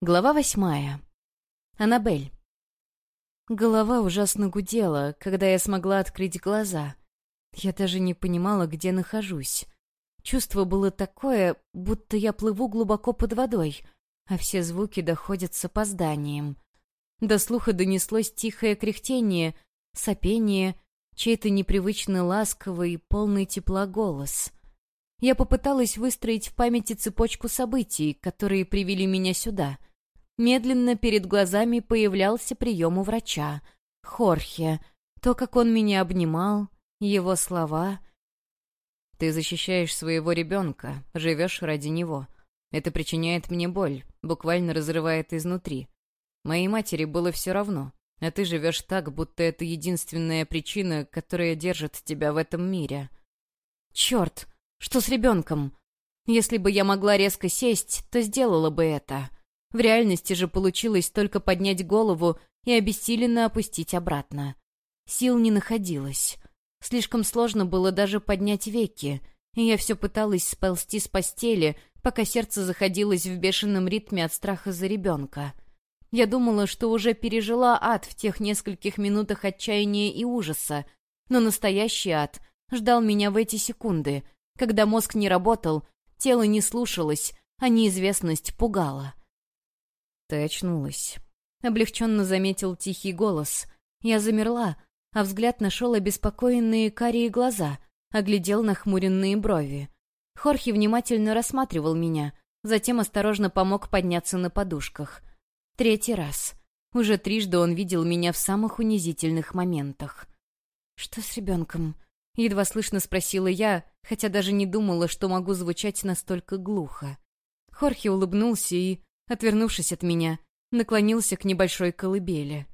Глава восьмая. Аннабель. Голова ужасно гудела, когда я смогла открыть глаза. Я даже не понимала, где нахожусь. Чувство было такое, будто я плыву глубоко под водой, а все звуки доходят с опозданием. До слуха донеслось тихое кряхтение, сопение, чей-то непривычно ласковый, полный тепла голос. Я попыталась выстроить в памяти цепочку событий, которые привели меня сюда. Медленно перед глазами появлялся прием у врача. Хорхе. То, как он меня обнимал, его слова. «Ты защищаешь своего ребенка, живешь ради него. Это причиняет мне боль, буквально разрывает изнутри. Моей матери было все равно, а ты живешь так, будто это единственная причина, которая держит тебя в этом мире». «Черт!» Что с ребенком? Если бы я могла резко сесть, то сделала бы это. В реальности же получилось только поднять голову и обессиленно опустить обратно. Сил не находилось. Слишком сложно было даже поднять веки, и я все пыталась сползти с постели, пока сердце заходилось в бешеном ритме от страха за ребенка. Я думала, что уже пережила ад в тех нескольких минутах отчаяния и ужаса, но настоящий ад ждал меня в эти секунды — когда мозг не работал, тело не слушалось, а неизвестность пугала. «Ты очнулась», — облегченно заметил тихий голос. Я замерла, а взгляд нашел обеспокоенные карие глаза, оглядел нахмуренные брови. Хорхи внимательно рассматривал меня, затем осторожно помог подняться на подушках. Третий раз. Уже трижды он видел меня в самых унизительных моментах. «Что с ребенком?» Едва слышно спросила я, хотя даже не думала, что могу звучать настолько глухо. Хорхе улыбнулся и, отвернувшись от меня, наклонился к небольшой колыбели.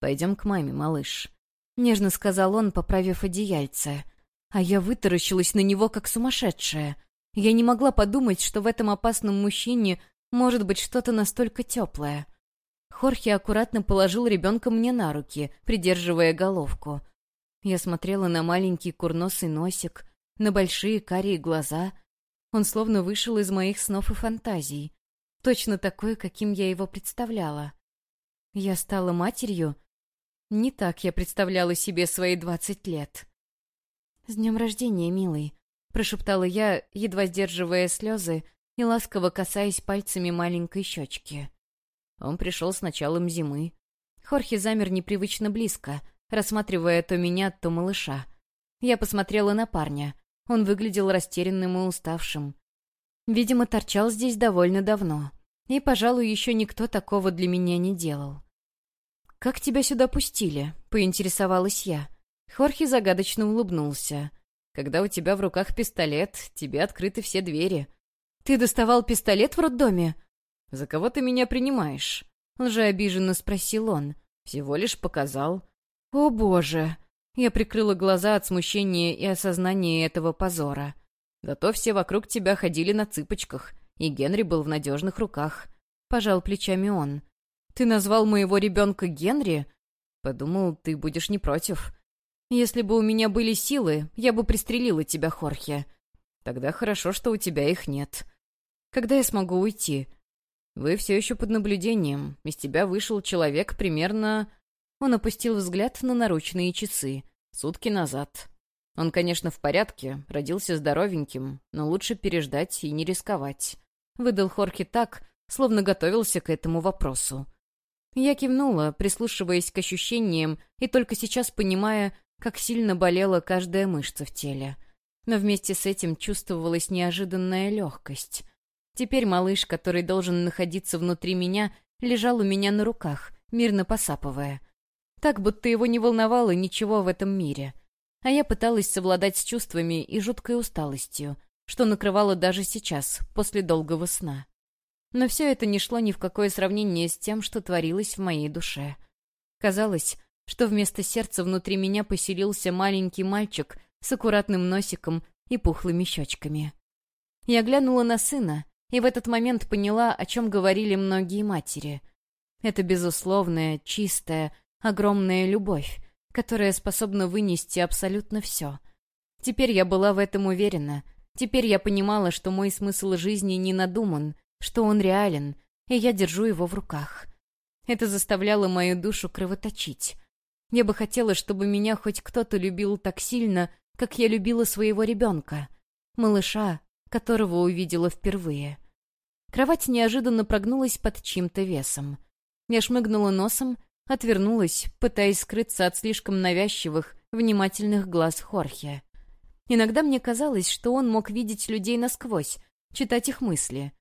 «Пойдем к маме, малыш», — нежно сказал он, поправив одеяльце. А я вытаращилась на него, как сумасшедшая. Я не могла подумать, что в этом опасном мужчине может быть что-то настолько теплое. Хорхе аккуратно положил ребенка мне на руки, придерживая головку — я смотрела на маленький курносый носик, на большие карие глаза. Он словно вышел из моих снов и фантазий. Точно такой, каким я его представляла. Я стала матерью? Не так я представляла себе свои двадцать лет. «С днем рождения, милый!» — прошептала я, едва сдерживая слезы и ласково касаясь пальцами маленькой щечки. Он пришел с началом зимы. Хорхе замер непривычно близко — рассматривая то меня, то малыша. Я посмотрела на парня. Он выглядел растерянным и уставшим. Видимо, торчал здесь довольно давно. И, пожалуй, еще никто такого для меня не делал. «Как тебя сюда пустили?» — поинтересовалась я. Хорхе загадочно улыбнулся. «Когда у тебя в руках пистолет, тебе открыты все двери». «Ты доставал пистолет в роддоме?» «За кого ты меня принимаешь?» — лжеобиженно спросил он. «Всего лишь показал. «О, Боже!» Я прикрыла глаза от смущения и осознания этого позора. «Зато все вокруг тебя ходили на цыпочках, и Генри был в надежных руках». Пожал плечами он. «Ты назвал моего ребенка Генри?» «Подумал, ты будешь не против». «Если бы у меня были силы, я бы пристрелила тебя, Хорхе». «Тогда хорошо, что у тебя их нет». «Когда я смогу уйти?» «Вы все еще под наблюдением. Из тебя вышел человек примерно он опустил взгляд на наручные часы. Сутки назад. Он, конечно, в порядке, родился здоровеньким, но лучше переждать и не рисковать. Выдал Хорки так, словно готовился к этому вопросу. Я кивнула, прислушиваясь к ощущениям и только сейчас понимая, как сильно болела каждая мышца в теле. Но вместе с этим чувствовалась неожиданная легкость. Теперь малыш, который должен находиться внутри меня, лежал у меня на руках, мирно посапывая — так, будто его не волновало ничего в этом мире. А я пыталась совладать с чувствами и жуткой усталостью, что накрывало даже сейчас, после долгого сна. Но все это не шло ни в какое сравнение с тем, что творилось в моей душе. Казалось, что вместо сердца внутри меня поселился маленький мальчик с аккуратным носиком и пухлыми щечками. Я глянула на сына и в этот момент поняла, о чем говорили многие матери. Это безусловная, чистая, огромная любовь, которая способна вынести абсолютно все. Теперь я была в этом уверена. Теперь я понимала, что мой смысл жизни не надуман, что он реален, и я держу его в руках. Это заставляло мою душу кровоточить. Я бы хотела, чтобы меня хоть кто-то любил так сильно, как я любила своего ребенка, малыша, которого увидела впервые. Кровать неожиданно прогнулась под чьим-то весом. Я шмыгнула носом, отвернулась, пытаясь скрыться от слишком навязчивых, внимательных глаз Хорхе. Иногда мне казалось, что он мог видеть людей насквозь, читать их мысли.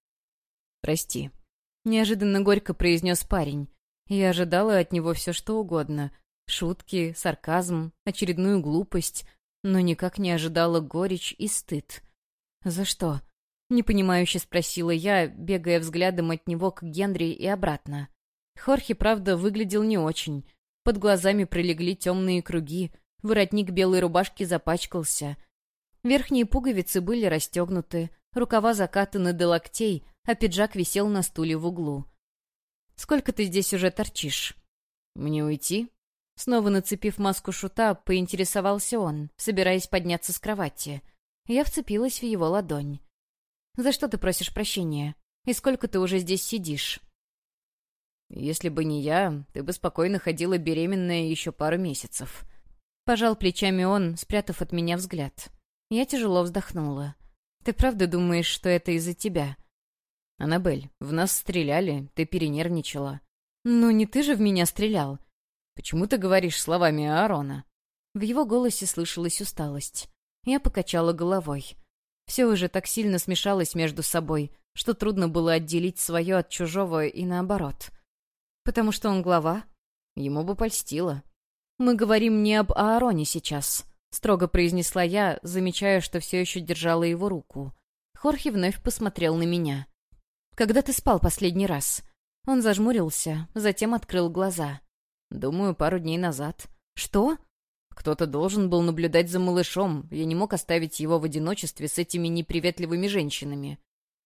«Прости», — неожиданно горько произнес парень. Я ожидала от него все что угодно. Шутки, сарказм, очередную глупость, но никак не ожидала горечь и стыд. «За что?» — непонимающе спросила я, бегая взглядом от него к Генри и обратно. Хорхе, правда, выглядел не очень. Под глазами пролегли темные круги, воротник белой рубашки запачкался. Верхние пуговицы были расстегнуты, рукава закатаны до локтей, а пиджак висел на стуле в углу. «Сколько ты здесь уже торчишь?» «Мне уйти?» Снова нацепив маску шута, поинтересовался он, собираясь подняться с кровати. Я вцепилась в его ладонь. «За что ты просишь прощения? И сколько ты уже здесь сидишь?» «Если бы не я, ты бы спокойно ходила беременная еще пару месяцев». Пожал плечами он, спрятав от меня взгляд. Я тяжело вздохнула. «Ты правда думаешь, что это из-за тебя?» «Аннабель, в нас стреляли, ты перенервничала». «Ну, не ты же в меня стрелял». «Почему ты говоришь словами Аарона?» В его голосе слышалась усталость. Я покачала головой. Все уже так сильно смешалось между собой, что трудно было отделить свое от чужого и наоборот. Потому что он глава? Ему бы польстило. Мы говорим не об Аароне сейчас, строго произнесла я, замечая, что все еще держала его руку. Хорхе вновь посмотрел на меня. «Когда ты спал последний раз?» Он зажмурился, затем открыл глаза. «Думаю, пару дней назад». «Что?» Кто-то должен был наблюдать за малышом, я не мог оставить его в одиночестве с этими неприветливыми женщинами.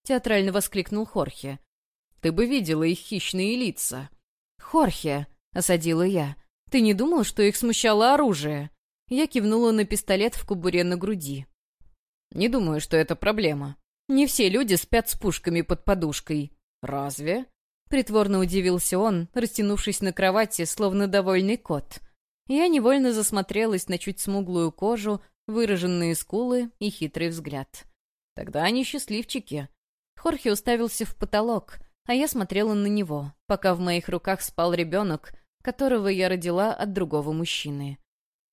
Театрально воскликнул Хорхе. «Ты бы видела их хищные лица!» «Хорхе!» — осадила я. «Ты не думал, что их смущало оружие?» Я кивнула на пистолет в кобуре на груди. «Не думаю, что это проблема. Не все люди спят с пушками под подушкой. Разве?» Притворно удивился он, растянувшись на кровати, словно довольный кот. Я невольно засмотрелась на чуть смуглую кожу, выраженные скулы и хитрый взгляд. Тогда они счастливчики. Хорхе уставился в потолок, а я смотрела на него, пока в моих руках спал ребенок, которого я родила от другого мужчины.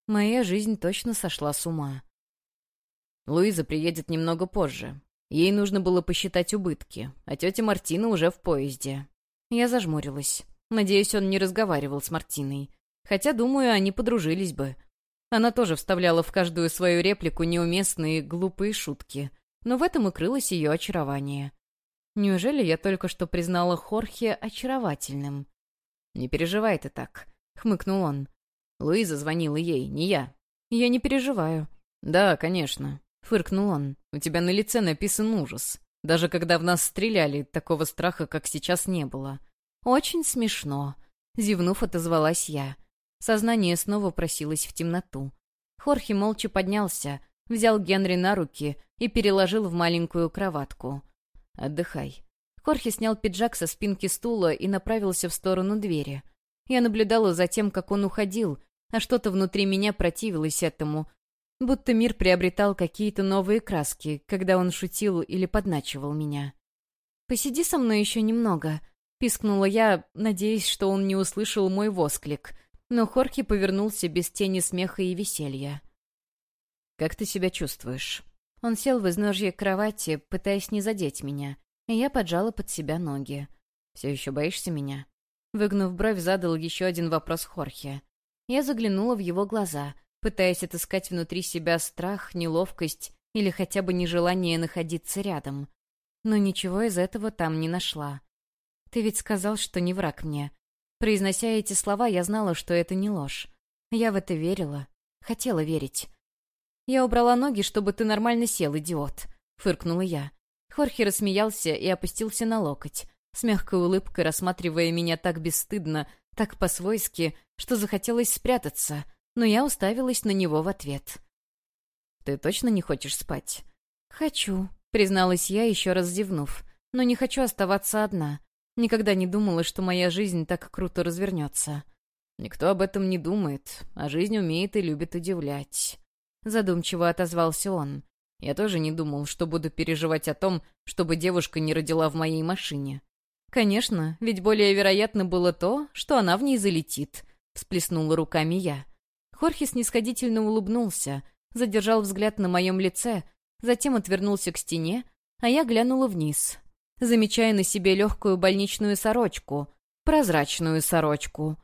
Моя жизнь точно сошла с ума. Луиза приедет немного позже. Ей нужно было посчитать убытки, а тетя Мартина уже в поезде. Я зажмурилась. Надеюсь, он не разговаривал с Мартиной. Хотя, думаю, они подружились бы. Она тоже вставляла в каждую свою реплику неуместные, глупые шутки. Но в этом и крылось ее очарование. Неужели я только что признала Хорхе очаровательным? «Не переживай ты так», — хмыкнул он. Луиза звонила ей, не я. «Я не переживаю». «Да, конечно», — фыркнул он. «У тебя на лице написан ужас. Даже когда в нас стреляли, такого страха, как сейчас, не было». «Очень смешно», — зевнув, отозвалась я. Сознание снова просилось в темноту. Хорхе молча поднялся, взял Генри на руки и переложил в маленькую кроватку. «Отдыхай». Хорхе снял пиджак со спинки стула и направился в сторону двери. Я наблюдала за тем, как он уходил, а что-то внутри меня противилось этому, будто мир приобретал какие-то новые краски, когда он шутил или подначивал меня. «Посиди со мной еще немного», — пискнула я, надеясь, что он не услышал мой восклик — но Хорхе повернулся без тени смеха и веселья. «Как ты себя чувствуешь?» Он сел в изножье кровати, пытаясь не задеть меня, и я поджала под себя ноги. «Все еще боишься меня?» Выгнув бровь, задал еще один вопрос Хорхе. Я заглянула в его глаза, пытаясь отыскать внутри себя страх, неловкость или хотя бы нежелание находиться рядом. Но ничего из этого там не нашла. «Ты ведь сказал, что не враг мне. Произнося эти слова, я знала, что это не ложь. Я в это верила. Хотела верить. «Я убрала ноги, чтобы ты нормально сел, идиот», — фыркнула я. Хорхе рассмеялся и опустился на локоть, с мягкой улыбкой рассматривая меня так бесстыдно, так по-свойски, что захотелось спрятаться, но я уставилась на него в ответ. «Ты точно не хочешь спать?» «Хочу», — призналась я, еще раз зевнув, «но не хочу оставаться одна. Никогда не думала, что моя жизнь так круто развернется. Никто об этом не думает, а жизнь умеет и любит удивлять. Задумчиво отозвался он. Я тоже не думал, что буду переживать о том, чтобы девушка не родила в моей машине. Конечно, ведь более вероятно было то, что она в ней залетит, всплеснула руками я. Хорхе снисходительно улыбнулся, задержал взгляд на моем лице, затем отвернулся к стене, а я глянула вниз, замечая на себе легкую больничную сорочку, прозрачную сорочку.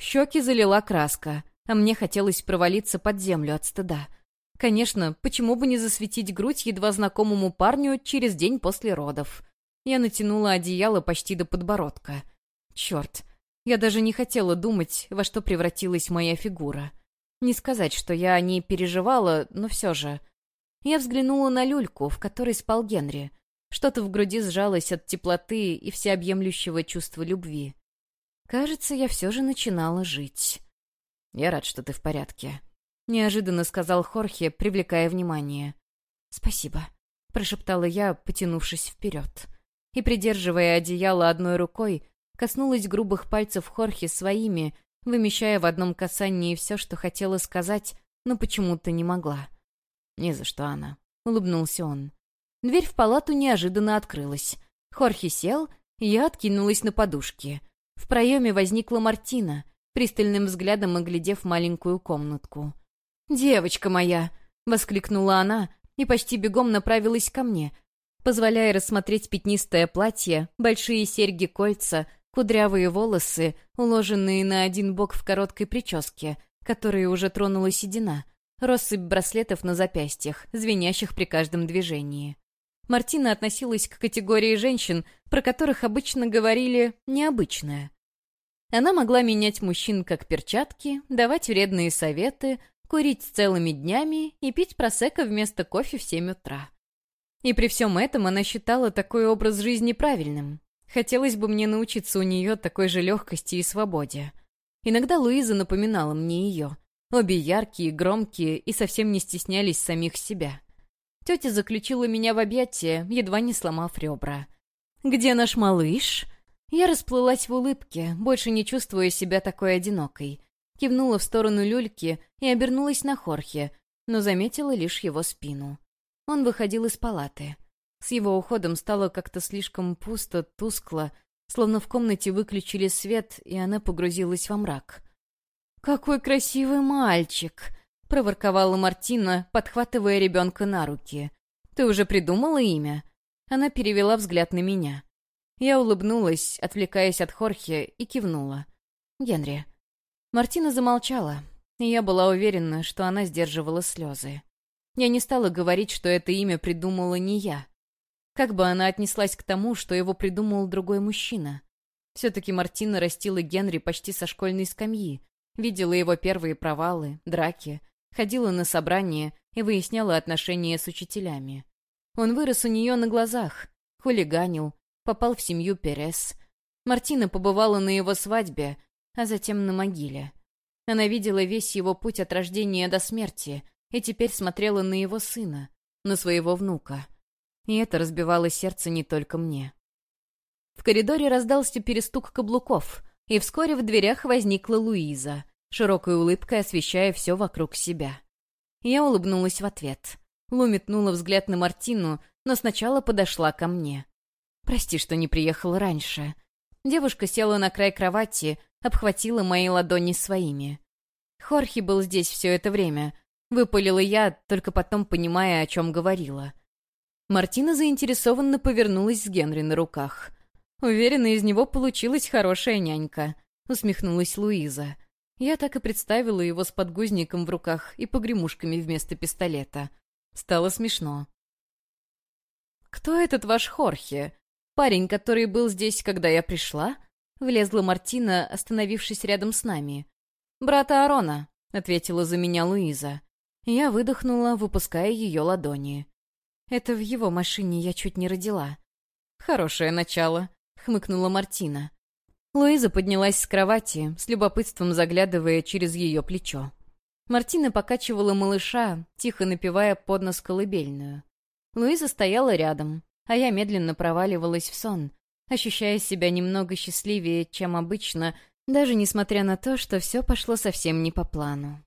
Щеки залила краска, а мне хотелось провалиться под землю от стыда. Конечно, почему бы не засветить грудь едва знакомому парню через день после родов? Я натянула одеяло почти до подбородка. Черт, я даже не хотела думать, во что превратилась моя фигура. Не сказать, что я о ней переживала, но все же. Я взглянула на люльку, в которой спал Генри. Что-то в груди сжалось от теплоты и всеобъемлющего чувства любви. Кажется, я все же начинала жить. «Я рад, что ты в порядке», — неожиданно сказал Хорхе, привлекая внимание. «Спасибо», — прошептала я, потянувшись вперед. И, придерживая одеяло одной рукой, коснулась грубых пальцев Хорхе своими, вымещая в одном касании все, что хотела сказать, но почему-то не могла. «Не за что, она», — улыбнулся он. Дверь в палату неожиданно открылась. Хорхе сел, и я откинулась на подушке. В проеме возникла Мартина, пристальным взглядом оглядев маленькую комнатку. «Девочка моя!» — воскликнула она и почти бегом направилась ко мне, позволяя рассмотреть пятнистое платье, большие серьги-кольца, кудрявые волосы, уложенные на один бок в короткой прическе, которые уже тронула седина, россыпь браслетов на запястьях, звенящих при каждом движении. Мартина относилась к категории женщин, про которых обычно говорили «необычная». Она могла менять мужчин как перчатки, давать вредные советы, курить целыми днями и пить просекко вместо кофе в семь утра. И при всем этом она считала такой образ жизни правильным. Хотелось бы мне научиться у нее такой же легкости и свободе. Иногда Луиза напоминала мне ее. Обе яркие, громкие и совсем не стеснялись самих себя. Тетя заключила меня в объятия, едва не сломав ребра. «Где наш малыш?» Я расплылась в улыбке, больше не чувствуя себя такой одинокой. Кивнула в сторону люльки и обернулась на Хорхе, но заметила лишь его спину. Он выходил из палаты. С его уходом стало как-то слишком пусто, тускло, словно в комнате выключили свет, и она погрузилась во мрак. «Какой красивый мальчик!» — проворковала Мартина, подхватывая ребенка на руки. «Ты уже придумала имя?» Она перевела взгляд на меня. Я улыбнулась, отвлекаясь от Хорхе, и кивнула. «Генри». Мартина замолчала, и я была уверена, что она сдерживала слезы. Я не стала говорить, что это имя придумала не я. Как бы она отнеслась к тому, что его придумал другой мужчина? Все-таки Мартина растила Генри почти со школьной скамьи, видела его первые провалы, драки, ходила на собрания и выясняла отношения с учителями. Он вырос у нее на глазах, хулиганил, попал в семью Перес. Мартина побывала на его свадьбе, а затем на могиле. Она видела весь его путь от рождения до смерти и теперь смотрела на его сына, на своего внука. И это разбивало сердце не только мне. В коридоре раздался перестук каблуков, и вскоре в дверях возникла Луиза — широкой улыбкой освещая все вокруг себя. Я улыбнулась в ответ. Лу метнула взгляд на Мартину, но сначала подошла ко мне. «Прости, что не приехала раньше». Девушка села на край кровати, обхватила мои ладони своими. Хорхи был здесь все это время. Выпалила я, только потом понимая, о чем говорила. Мартина заинтересованно повернулась с Генри на руках. «Уверена, из него получилась хорошая нянька», — усмехнулась Луиза. Я так и представила его с подгузником в руках и погремушками вместо пистолета. Стало смешно. «Кто этот ваш Хорхе? Парень, который был здесь, когда я пришла?» Влезла Мартина, остановившись рядом с нами. «Брата Арона», — ответила за меня Луиза. Я выдохнула, выпуская ее ладони. «Это в его машине я чуть не родила». «Хорошее начало», — хмыкнула Мартина. Луиза поднялась с кровати, с любопытством заглядывая через ее плечо. Мартина покачивала малыша, тихо напевая под нос колыбельную. Луиза стояла рядом, а я медленно проваливалась в сон, ощущая себя немного счастливее, чем обычно, даже несмотря на то, что все пошло совсем не по плану.